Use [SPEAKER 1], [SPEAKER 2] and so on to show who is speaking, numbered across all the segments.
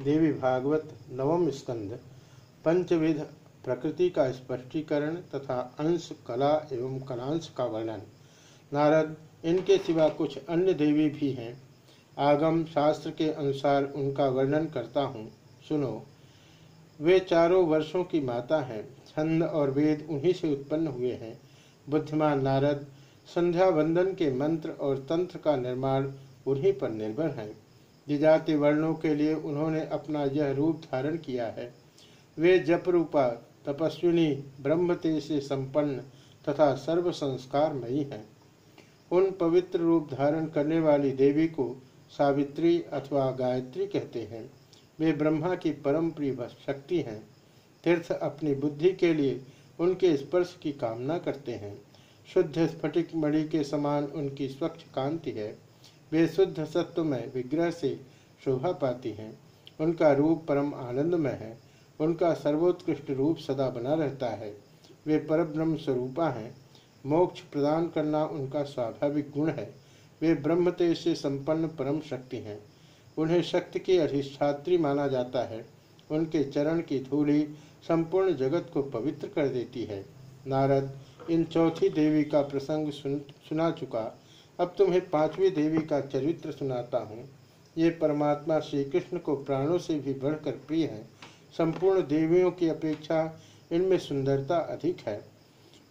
[SPEAKER 1] देवी भागवत नवम स्कंद, पंचविध प्रकृति का स्पष्टीकरण तथा अंश, कला एवं कलांश का वर्णन। नारद, इनके सिवा कुछ अन्य देवी भी हैं। आगम शास्त्र के अनुसार उनका वर्णन करता हूँ। सुनो, वे चारों वर्षों की माता हैं। छंद और वेद उन्हीं से उत्पन्न हुए हैं। बुद्धिमान नारद संध्या वंदन के मंत्र और तंत्र का निर्माण उन्हीं पर निर्भर है। द्विजाति वर्णों के लिए उन्होंने अपना यह रूप धारण किया है। वे जप रूपा तपस्विनी ब्रह्मते से संपन्न तथा सर्व संस्कार मई हैं। उन पवित्र रूप धारण करने वाली देवी को सावित्री अथवा गायत्री कहते हैं। वे ब्रह्मा की परम प्रिय शक्ति हैं। तीर्थ अपनी बुद्धि के लिए उनके स्पर्श की कामना करते हैं। शुद्ध स्फटिक मणि के समान उनकी स्वच्छ कांति है। वे शुद्ध सत्व में विग्रह से शोभा पाती हैं। उनका रूप परम आनंदमय है। उनका सर्वोत्कृष्ट रूप सदा बना रहता है। वे परब्रह्म स्वरूपा हैं। मोक्ष प्रदान करना उनका स्वाभाविक गुण है। वे ब्रह्म तेज से संपन्न परम शक्ति हैं। उन्हें शक्ति की अधिष्ठात्री माना जाता है। उनके चरण की धूली संपूर्ण जगत को पवित्र कर देती है। नारद इन चौथी देवी का प्रसंग सुन, सुना चुका। अब तुम्हें पांचवी देवी का चरित्र सुनाता हूँ। ये परमात्मा श्री कृष्ण को प्राणों से भी बढ़कर प्रिय है। संपूर्ण देवियों की अपेक्षा इनमें सुंदरता अधिक है।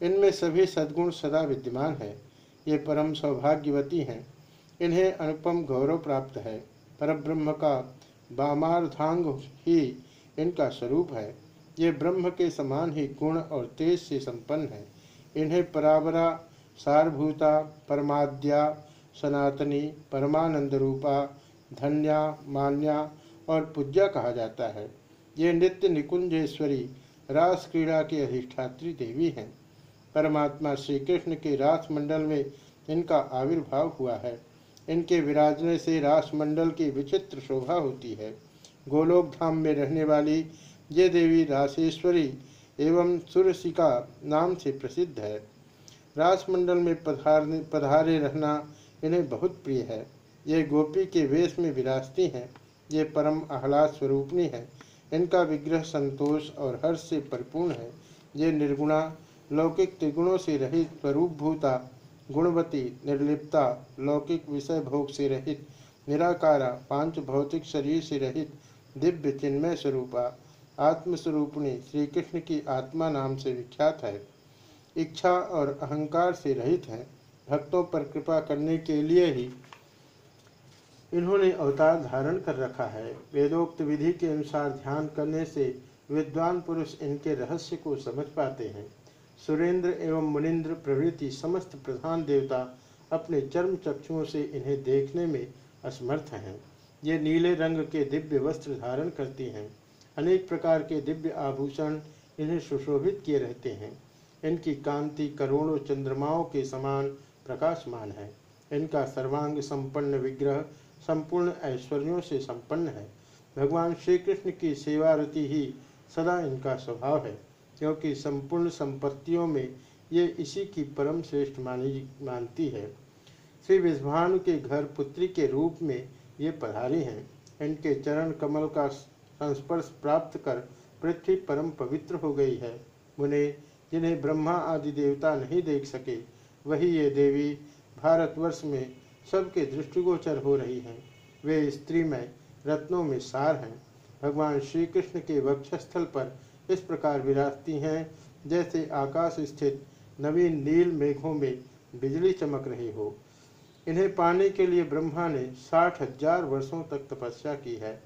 [SPEAKER 1] इनमें सभी सद्गुण सदा विद्यमान है। ये परम सौभाग्यवती हैं। इन्हें अनुपम गौरव प्राप्त है। परब्रह्म का बामार्धांग ही इनका स्वरूप है। ये ब्रह्म के समान ही गुण और तेज से संपन्न है। इन्हें परावरा सारभूता, परमाद्या, सनातनी परमानंद रूपा धन्या, मान्या और पूज्या कहा जाता है। ये नित्य निकुंजेश्वरी रास क्रीड़ा की अधिष्ठात्री देवी हैं। परमात्मा श्री कृष्ण के रास मंडल में इनका आविर्भाव हुआ है। इनके विराजने से रास मंडल की विचित्र शोभा होती है। गोलोक धाम में रहने वाली ये देवी रासेश्वरी एवं सुरसिका नाम से प्रसिद्ध है। रासमंडल में पधारने, पधारे रहना इन्हें बहुत प्रिय है। ये गोपी के वेश में विराजती हैं। ये परम आह्लाद स्वरूपणी है। इनका विग्रह संतोष और हर्ष से परिपूर्ण है। ये निर्गुणा, लौकिक त्रिगुणों से रहित स्वरूप भूता गुणवती निर्लिप्ता लौकिक विषय भोग से रहित, निराकारा, पाँच भौतिक शरीर से रहित, दिव्य चिन्मय स्वरूपा आत्मस्वरूपणी श्री कृष्ण की आत्मा नाम से विख्यात है। इच्छा और अहंकार से रहित है। भक्तों पर कृपा करने के लिए ही इन्होंने अवतार धारण कर रखा है। वेदोक्त विधि के अनुसार ध्यान करने से विद्वान पुरुष इनके रहस्य को समझ पाते हैं। सुरेंद्र एवं मुनिंद्र प्रभृति समस्त प्रधान देवता अपने चर्म चक्षुओं से इन्हें देखने में असमर्थ हैं। ये नीले रंग के दिव्य वस्त्र धारण करती हैं। अनेक प्रकार के दिव्य आभूषण इन्हें सुशोभित किए रहते हैं। इनकी कांति करोड़ों चंद्रमाओं के समान प्रकाशमान है। इनका सर्वांग संपन्न विग्रह संपूर्ण ऐश्वर्यों से संपन्न है। भगवान श्री कृष्ण की सेवारति ही सदा इनका स्वभाव है, क्योंकि संपूर्ण संपत्तियों में ये इसी की परम श्रेष्ठ मानी, मानती है। श्री विश्वानु के घर पुत्री के रूप में ये पधारी हैं। इनके चरण कमल का संस्पर्श प्राप्त कर पृथ्वी परम पवित्र हो गई है। मुने जिन्हें ब्रह्मा आदि देवता नहीं देख सके, वही ये देवी भारतवर्ष में सबके दृष्टिगोचर हो रही हैं। वे स्त्री में रत्नों में सार हैं। भगवान श्री कृष्ण के वक्षस्थल पर इस प्रकार विराजती हैं, जैसे आकाश स्थित नवीन नील मेघों में बिजली चमक रही हो। इन्हें पाने के लिए ब्रह्मा ने साठ हज़ार वर्षों तक तपस्या की है।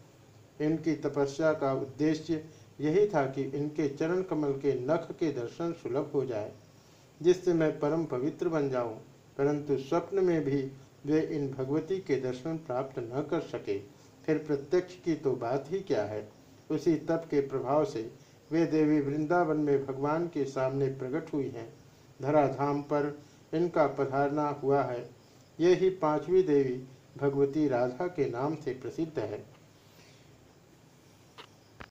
[SPEAKER 1] इनकी तपस्या का उद्देश्य यही था कि इनके चरण कमल के नख के दर्शन सुलभ हो जाए, जिससे मैं परम पवित्र बन जाऊँ, परंतु स्वप्न में भी वे इन भगवती के दर्शन प्राप्त न कर सके। फिर प्रत्यक्ष की तो बात ही क्या है? उसी तप के प्रभाव से वे देवी वृंदावन में भगवान के सामने प्रकट हुई हैं। धराधाम पर इनका पधारना हुआ है। ये ही पांचवी देवी भगवती राधा के नाम से प्रसिद्ध है।